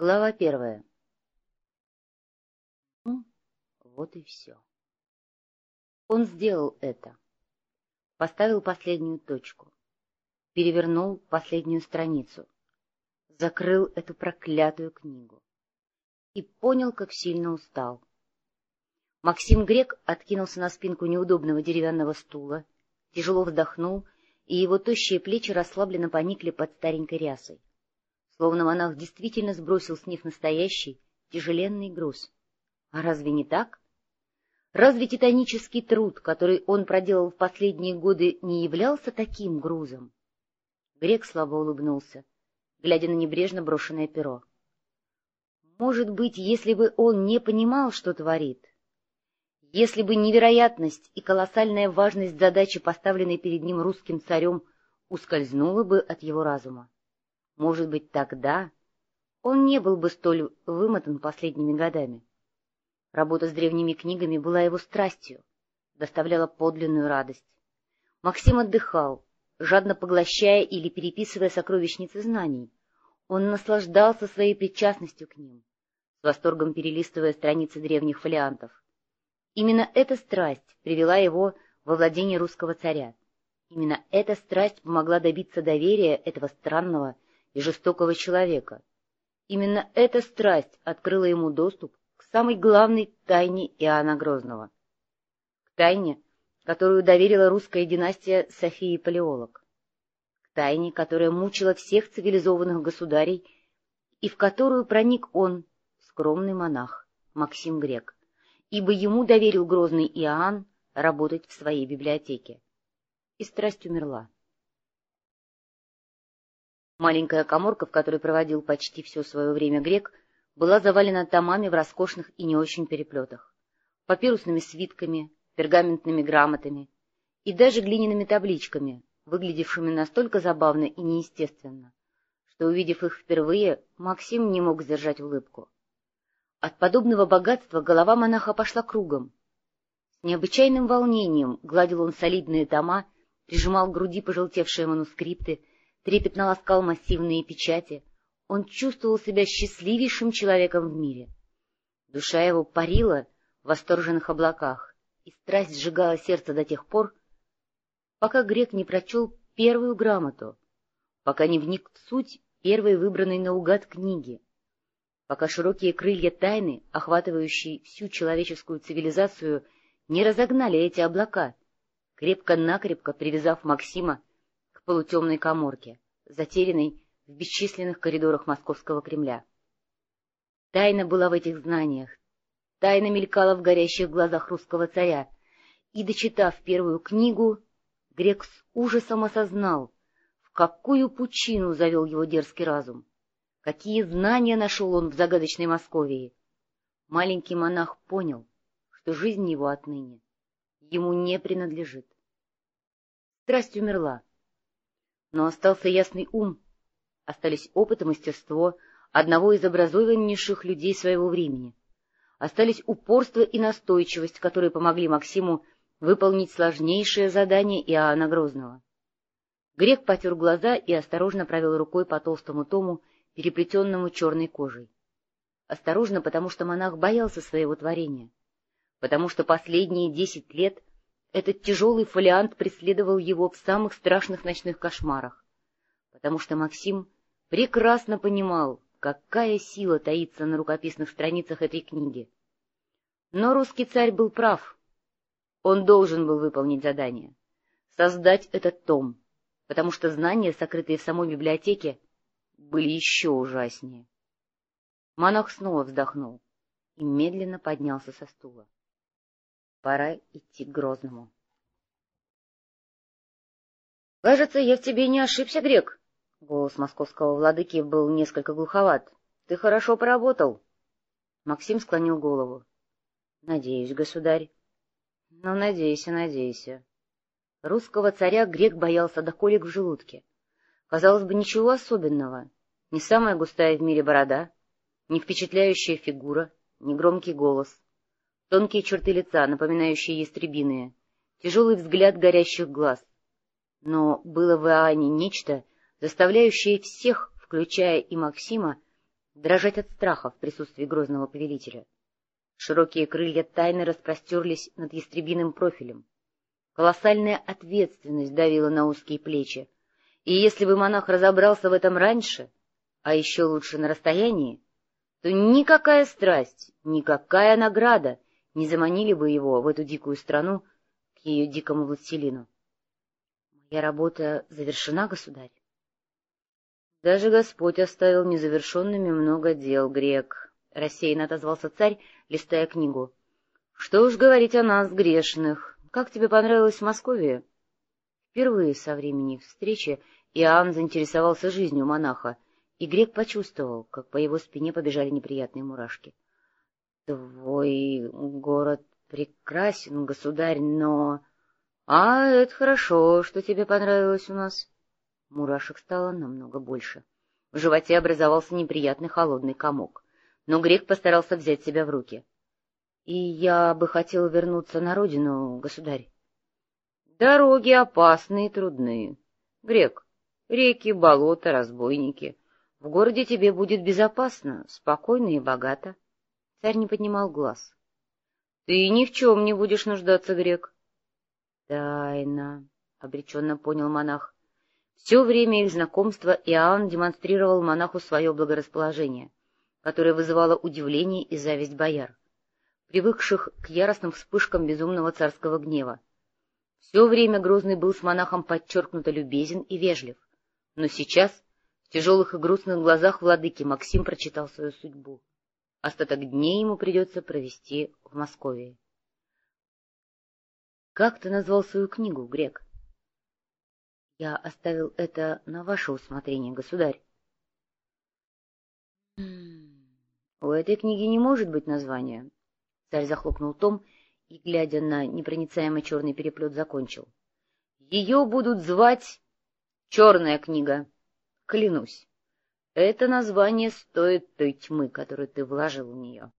Глава первая. Ну, вот и все. Он сделал это. Поставил последнюю точку. Перевернул последнюю страницу. Закрыл эту проклятую книгу. И понял, как сильно устал. Максим Грек откинулся на спинку неудобного деревянного стула, тяжело вздохнул, и его тощие плечи расслабленно поникли под старенькой рясой словно монах действительно сбросил с них настоящий, тяжеленный груз. А разве не так? Разве титанический труд, который он проделал в последние годы, не являлся таким грузом? Грек слабо улыбнулся, глядя на небрежно брошенное перо. Может быть, если бы он не понимал, что творит, если бы невероятность и колоссальная важность задачи, поставленной перед ним русским царем, ускользнула бы от его разума. Может быть, тогда он не был бы столь вымотан последними годами. Работа с древними книгами была его страстью, доставляла подлинную радость. Максим отдыхал, жадно поглощая или переписывая сокровищницы знаний. Он наслаждался своей причастностью к ним, с восторгом перелистывая страницы древних фолиантов. Именно эта страсть привела его во владение русского царя. Именно эта страсть помогла добиться доверия этого странного и жестокого человека. Именно эта страсть открыла ему доступ к самой главной тайне Иоанна Грозного. К тайне, которую доверила русская династия Софии Палеолог. К тайне, которая мучила всех цивилизованных государей и в которую проник он, скромный монах, Максим Грек, ибо ему доверил грозный Иоанн работать в своей библиотеке. И страсть умерла. Маленькая коморка, в которой проводил почти все свое время грек, была завалена томами в роскошных и не очень переплетах, папирусными свитками, пергаментными грамотами и даже глиняными табличками, выглядевшими настолько забавно и неестественно, что, увидев их впервые, Максим не мог сдержать улыбку. От подобного богатства голова монаха пошла кругом. С необычайным волнением гладил он солидные тома, прижимал к груди пожелтевшие манускрипты, трепетно ласкал массивные печати, он чувствовал себя счастливейшим человеком в мире. Душа его парила в восторженных облаках, и страсть сжигала сердце до тех пор, пока грек не прочел первую грамоту, пока не вник в суть первой выбранной наугад книги, пока широкие крылья тайны, охватывающие всю человеческую цивилизацию, не разогнали эти облака, крепко-накрепко привязав Максима полутемной коморке, затерянной в бесчисленных коридорах московского Кремля. Тайна была в этих знаниях, тайна мелькала в горящих глазах русского царя, и, дочитав первую книгу, грек с ужасом осознал, в какую пучину завел его дерзкий разум, какие знания нашел он в загадочной Московии. Маленький монах понял, что жизнь его отныне ему не принадлежит. Страсть умерла, но остался ясный ум, остались опыт и мастерство одного из образованнейших людей своего времени, остались упорство и настойчивость, которые помогли Максиму выполнить сложнейшее задание Иоанна Грозного. Грек потер глаза и осторожно провел рукой по толстому тому, переплетенному черной кожей. Осторожно, потому что монах боялся своего творения, потому что последние десять лет этот тяжелый фолиант преследовал его в самых страшных ночных кошмарах, потому что Максим прекрасно понимал, какая сила таится на рукописных страницах этой книги. Но русский царь был прав. Он должен был выполнить задание — создать этот том, потому что знания, сокрытые в самой библиотеке, были еще ужаснее. Монах снова вздохнул и медленно поднялся со стула. Пора идти к Грозному. — Кажется, я в тебе не ошибся, Грек. Голос московского владыки был несколько глуховат. — Ты хорошо поработал. Максим склонил голову. — Надеюсь, государь. — Ну, надейся, надейся. Русского царя грек боялся до колик в желудке. Казалось бы, ничего особенного. Не самая густая в мире борода, не впечатляющая фигура, не громкий голос — тонкие черты лица, напоминающие ястребиные, тяжелый взгляд горящих глаз. Но было в Иоанне нечто, заставляющее всех, включая и Максима, дрожать от страха в присутствии грозного повелителя. Широкие крылья тайны распростерлись над ястребиным профилем. Колоссальная ответственность давила на узкие плечи, и если бы монах разобрался в этом раньше, а еще лучше на расстоянии, то никакая страсть, никакая награда не заманили бы его в эту дикую страну к ее дикому властелину. — Моя работа завершена, государь? — Даже Господь оставил незавершенными много дел, грек, — рассеянно отозвался царь, листая книгу. — Что уж говорить о нас, грешных. Как тебе понравилось в Москве? Впервые со времени встречи Иоанн заинтересовался жизнью монаха, и грек почувствовал, как по его спине побежали неприятные мурашки. — Твой город прекрасен, государь, но... — А, это хорошо, что тебе понравилось у нас. Мурашек стало намного больше. В животе образовался неприятный холодный комок, но грек постарался взять себя в руки. — И я бы хотел вернуться на родину, государь. — Дороги опасные и трудные. Грек, реки, болота, разбойники. В городе тебе будет безопасно, спокойно и богато. Царь не поднимал глаз. — Ты ни в чем не будешь нуждаться, грек. — Тайна, — обреченно понял монах. Все время их знакомства Иоанн демонстрировал монаху свое благорасположение, которое вызывало удивление и зависть бояр, привыкших к яростным вспышкам безумного царского гнева. Все время Грозный был с монахом подчеркнуто любезен и вежлив, но сейчас в тяжелых и грустных глазах владыки Максим прочитал свою судьбу. Остаток дней ему придется провести в Москве. — Как ты назвал свою книгу, Грек? — Я оставил это на ваше усмотрение, государь. — У этой книги не может быть названия. Царь захлопнул том и, глядя на непроницаемый черный переплет, закончил. — Ее будут звать «Черная книга». Клянусь, это название стоит той тьмы, которую ты вложил в нее.